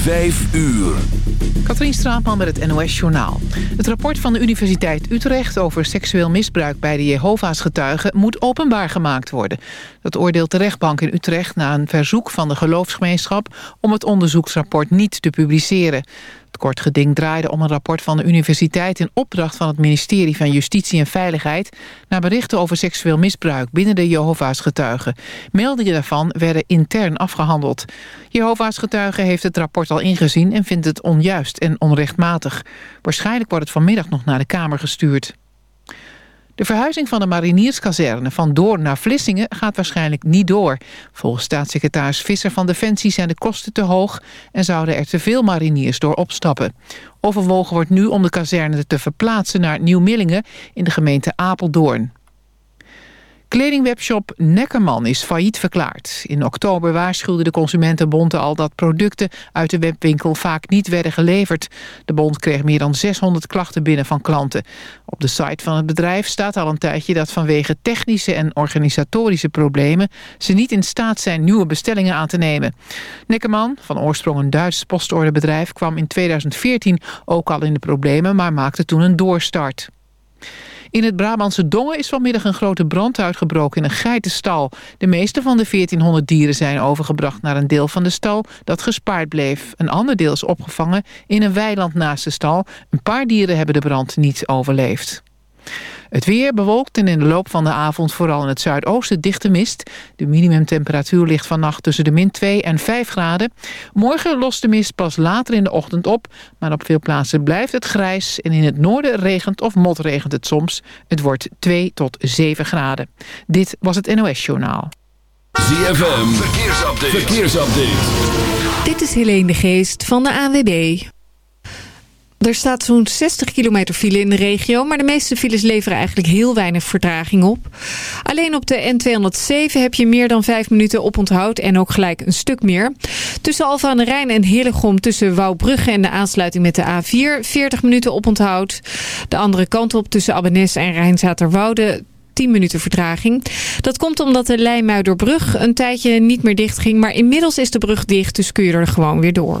Vijf uur. Katrien Straatman met het NOS Journaal. Het rapport van de Universiteit Utrecht over seksueel misbruik bij de Jehovah's getuigen moet openbaar gemaakt worden. Dat oordeelt de rechtbank in Utrecht na een verzoek van de geloofsgemeenschap om het onderzoeksrapport niet te publiceren. Het kort geding draaide om een rapport van de universiteit... in opdracht van het ministerie van Justitie en Veiligheid... naar berichten over seksueel misbruik binnen de Jehovah's getuigen. Meldingen daarvan werden intern afgehandeld. Jehovah's getuigen heeft het rapport al ingezien... en vindt het onjuist en onrechtmatig. Waarschijnlijk wordt het vanmiddag nog naar de Kamer gestuurd. De verhuizing van de marinierskazerne van Doorn naar Vlissingen gaat waarschijnlijk niet door. Volgens staatssecretaris Visser van Defensie zijn de kosten te hoog... en zouden er te veel mariniers door opstappen. Overwogen wordt nu om de kazerne te verplaatsen naar Nieuw-Millingen... in de gemeente Apeldoorn. Kledingwebshop Neckerman is failliet verklaard. In oktober waarschuwde de Consumentenbond al dat producten uit de webwinkel vaak niet werden geleverd. De bond kreeg meer dan 600 klachten binnen van klanten. Op de site van het bedrijf staat al een tijdje dat vanwege technische en organisatorische problemen ze niet in staat zijn nieuwe bestellingen aan te nemen. Neckerman, van oorsprong een Duits postorderbedrijf, kwam in 2014 ook al in de problemen, maar maakte toen een doorstart. In het Brabantse Dongen is vanmiddag een grote brand uitgebroken in een geitenstal. De meeste van de 1400 dieren zijn overgebracht naar een deel van de stal dat gespaard bleef. Een ander deel is opgevangen in een weiland naast de stal. Een paar dieren hebben de brand niet overleefd. Het weer bewolkt en in de loop van de avond vooral in het zuidoosten dichte mist. De minimumtemperatuur ligt vannacht tussen de min 2 en 5 graden. Morgen lost de mist pas later in de ochtend op. Maar op veel plaatsen blijft het grijs. En in het noorden regent of motregent het soms. Het wordt 2 tot 7 graden. Dit was het NOS Journaal. ZFM, verkeersupdate. verkeersupdate. Dit is Helene de Geest van de AWB. Er staat zo'n 60 kilometer file in de regio, maar de meeste files leveren eigenlijk heel weinig vertraging op. Alleen op de N207 heb je meer dan 5 minuten op onthoud en ook gelijk een stuk meer. Tussen Alfa aan de Rijn en Hillegom tussen Wouwbrugge en de aansluiting met de A4 40 minuten op onthoud. De andere kant op tussen Abbenes en Rijnzaterwoude 10 minuten vertraging. Dat komt omdat de Leimuiderbrug een tijdje niet meer dicht ging, maar inmiddels is de brug dicht, dus kun je er gewoon weer door.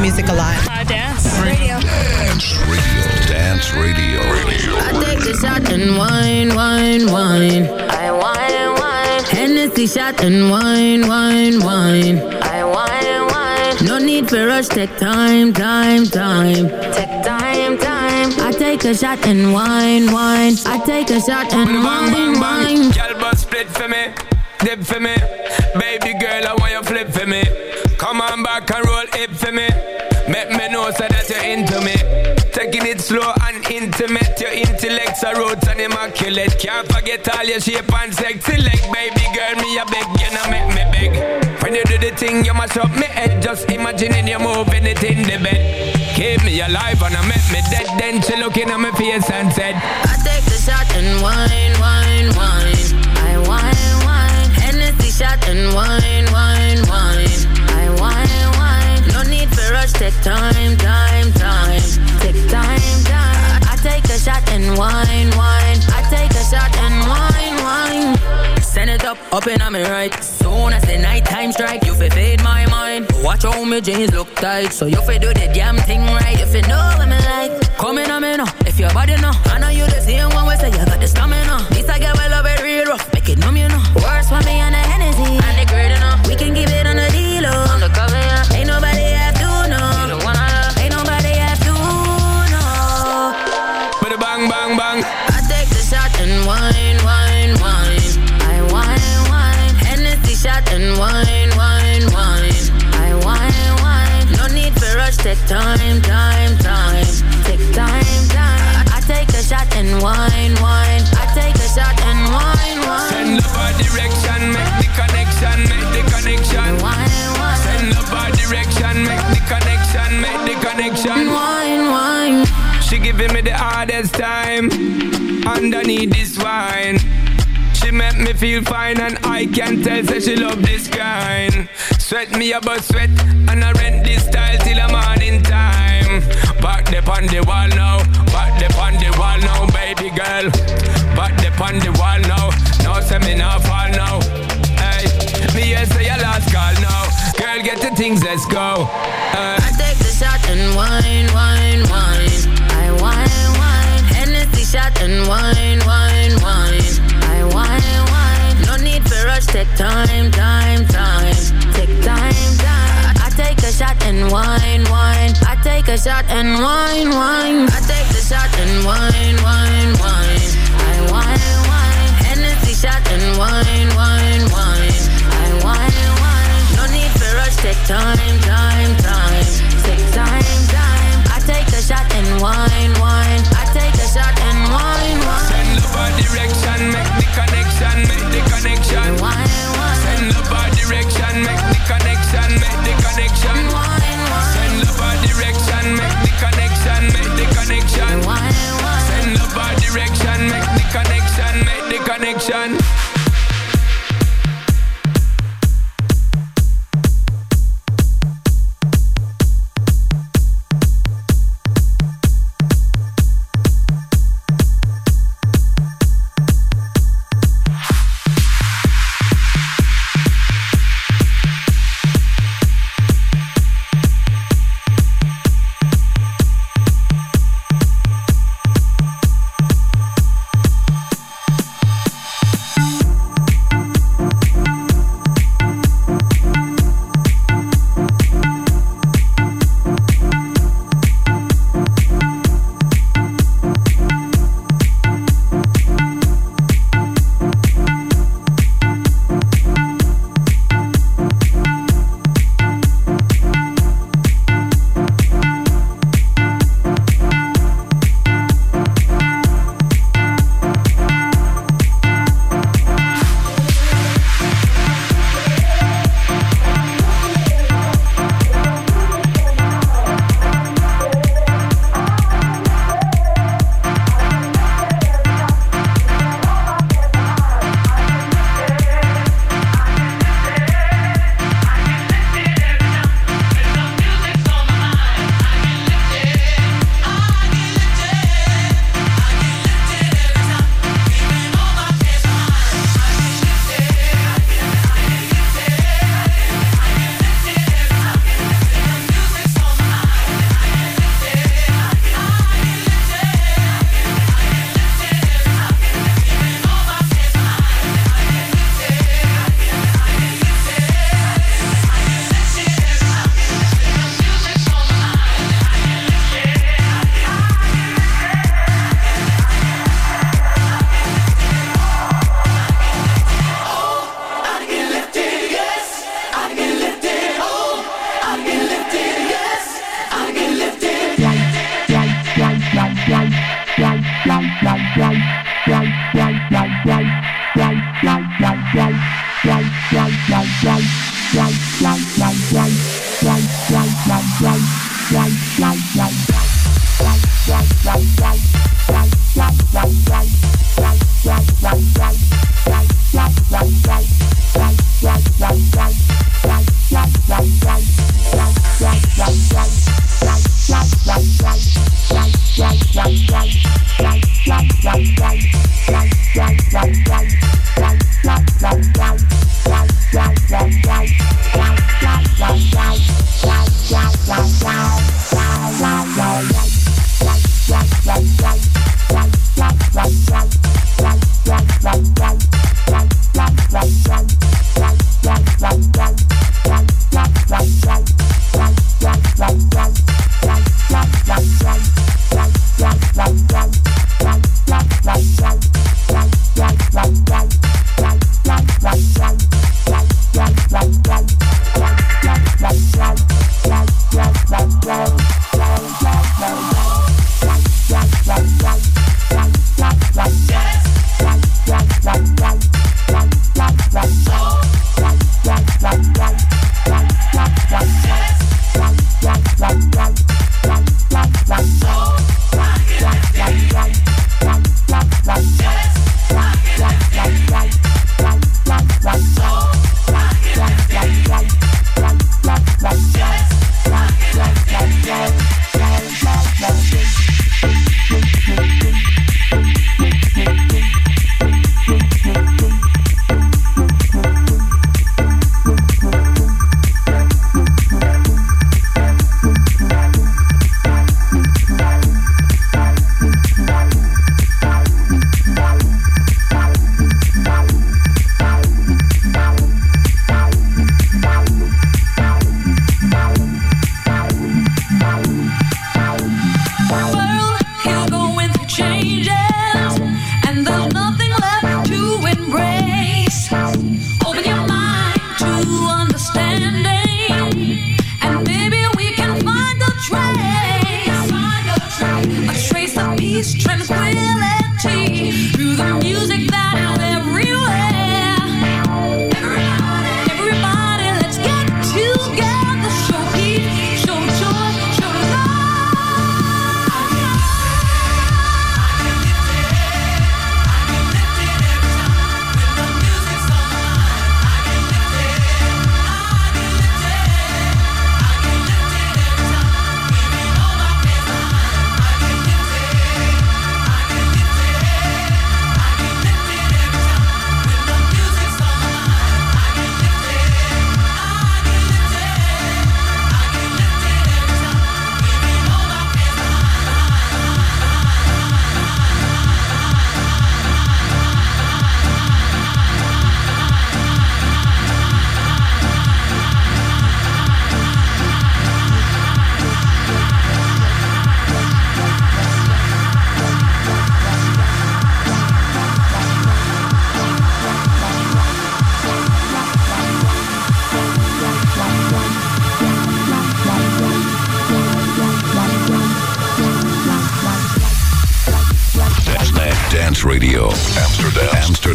Music a lot. Uh, dance. Radio. Dance radio. Dance radio. I take a shot and wine, wine, wine. I wine, wine. Hennessy shot and wine, wine, wine. I wine, wine. No need for rush, take time, time, time. Take time, time. I take a shot and wine, wine. I take a shot and wine, wine. Girl, but split for me, dip for me. Baby girl, I want you flip for me. Come on back and roll hip for me. Make me know so that you're into me. Taking it slow and intimate. Your intellect's a roots and immaculate. Can't forget all your shape and sexy leg. Baby girl, me a beg, you know make me beg. When you do the thing, you mash up me head. Just imagining you moving it in the bed. Keep me alive and I make me dead. Then she looking at my face and said, I take the shot and wine, wine, wine. I wine, wine. Hennessy shot and wine, take time, time, time. Take time, time. I take a shot and wine, wine. I take a shot and wine, wine. Send it up, up and on me right. Soon as the night time strike, you fi fade my mind. Watch how me jeans look tight, so you fi do the damn thing right. If you know what me like, come in me now. If your body know, I know you the same one. We say you got the stamina. This I get well love it real rough, make it numb you know. Take time, time, time. Take time, time. I take a shot and wine, wine. I take a shot and wine, wine. Send love our direction, make the connection, make the connection. Wine, wine. Send love our direction, make the connection, make the connection. Wine, wine. She giving me the hardest time underneath this wine. She make me feel fine and I can tell say she love this kind. Sweat me about sweat and I rent this style till the morning time. Back the on the wall now, back the on the wall now, baby girl. Back the on the wall now, no say me not fall now. Hey, me here say your last call now. Girl, get the things, let's go. Uh, I take the shot and wine, wine, wine. I wine, wine. Hennessy shot and wine, wine. Take time, time, time. Take time, time. I take a shot and wine, wine. I take a shot and wine, wine. I take the shot and wine, wine, wine. I wine, wine. Hennessy shot and wine, wine, wine. I wine, wine. No need for rush, take time, time, time. Take time, time. I take a shot and wine, wine. I take a shot and wine, wine. Send love direction, make the connection, make the connection. Send love our direction, make the connection, make the connection. Send love our direction, make the connection, make the connection.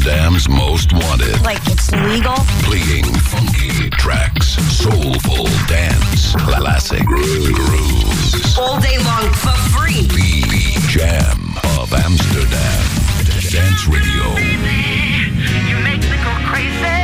Amsterdam's most wanted. Like it's legal. Playing funky tracks, soulful dance, classic grooves. All day long for free. The Jam of Amsterdam. Dance Radio. Baby, you make me go crazy.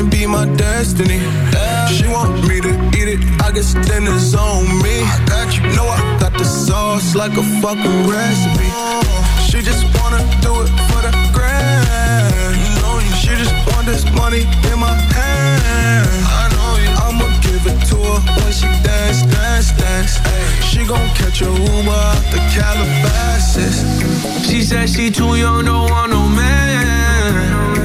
Rolling. This might be my destiny. Yeah. She want me to eat it. I guess then it's on me. I got you. Know I got the sauce like a fucking recipe. She just wanna do it for the grand. You know you. She just want this money in my hand. I know you. I'ma give it to her when she dance, dance, dance. Ay, she gon' catch a Uber out the Calabasas. She said she too young, don't want no man.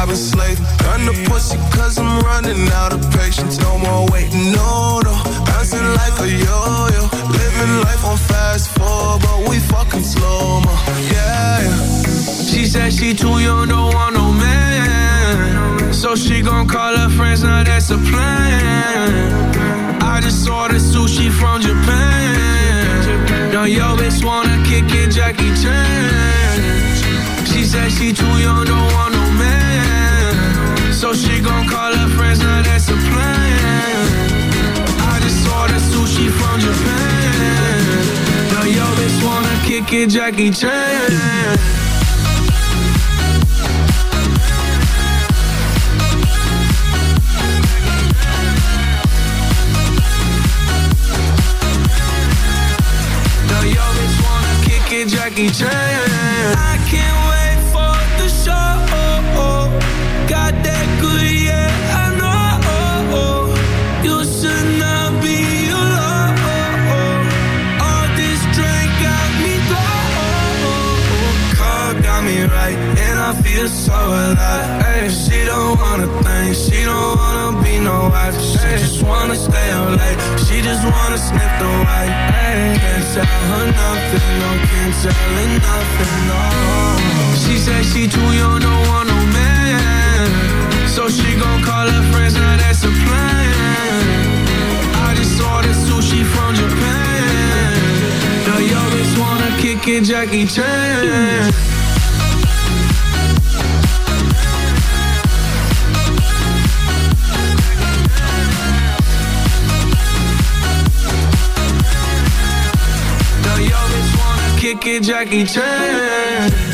I've been slaving. Gun the pussy cause I'm running out of patience. No more waiting, no, no. Bouncing like a yo-yo. Living life on fast forward, but we fucking slow mo. Yeah, yeah. She said she too young, don't want no man. So she gon' call her friends, now that's a plan. I just ordered sushi from Japan. Now yo bitch wanna kick it, Jackie Chan. She said she too young, don't want no man. She gon' call her friends, now that's a plan. I just ordered sushi from Japan. Now yo bitch wanna kick it, Jackie Chan. Jackie Chan. So alive. Ay, she don't wanna think, she don't wanna be no wife. She just wanna stay up late, she just wanna sniff the white. Ay, can't tell her nothing, no, can't tell her nothing, no. She said she too young, don't want no man. So she gon' call her friends, now that's a plan. I just ordered sushi from Japan. Now yo bitch wanna kick it, Jackie Chan. Kick it, Jackie Chan.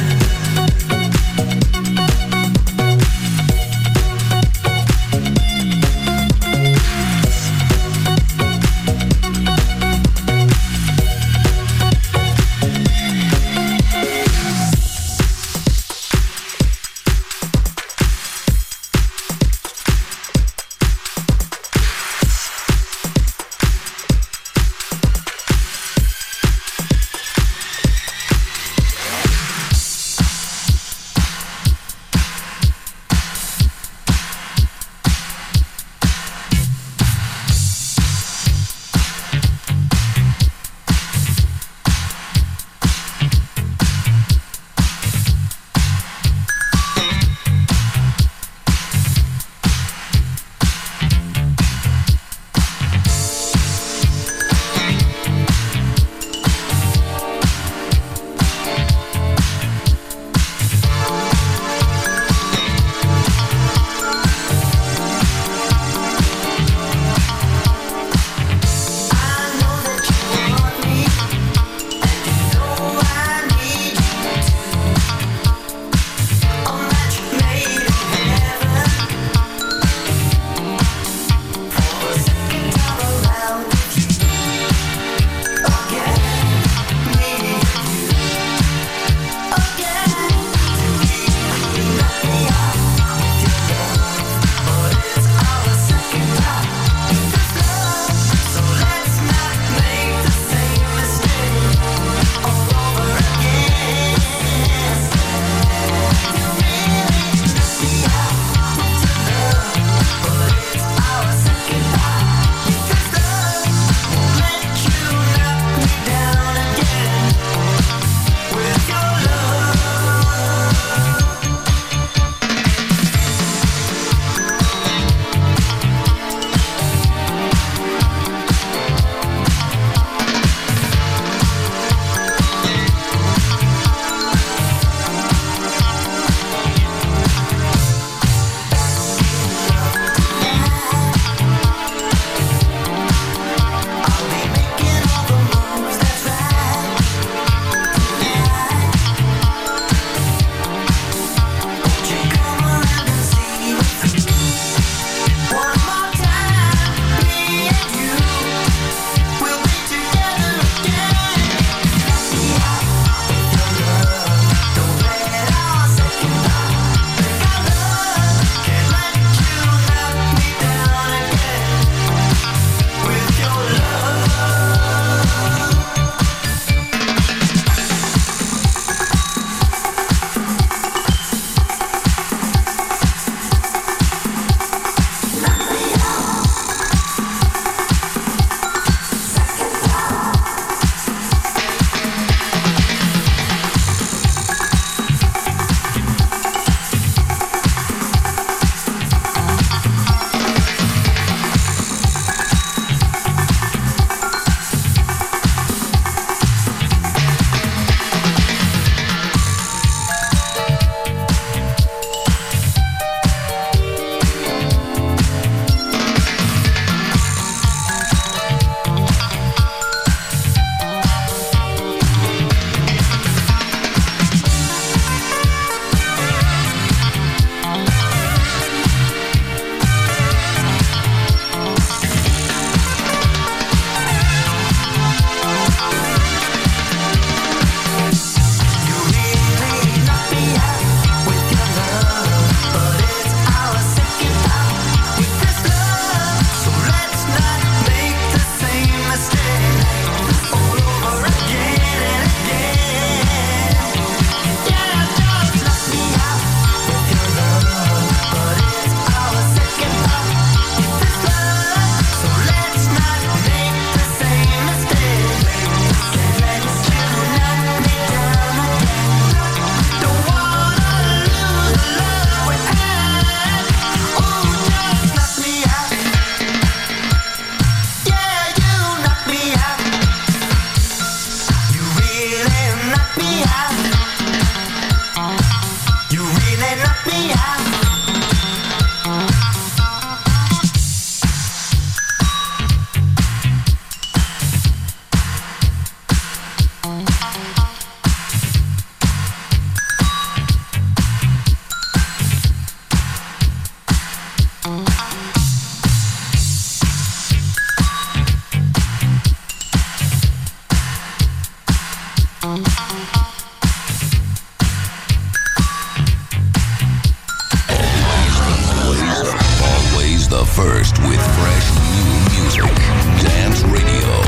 First with fresh new music. Dance Radio.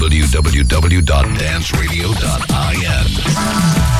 www.danceradio.in.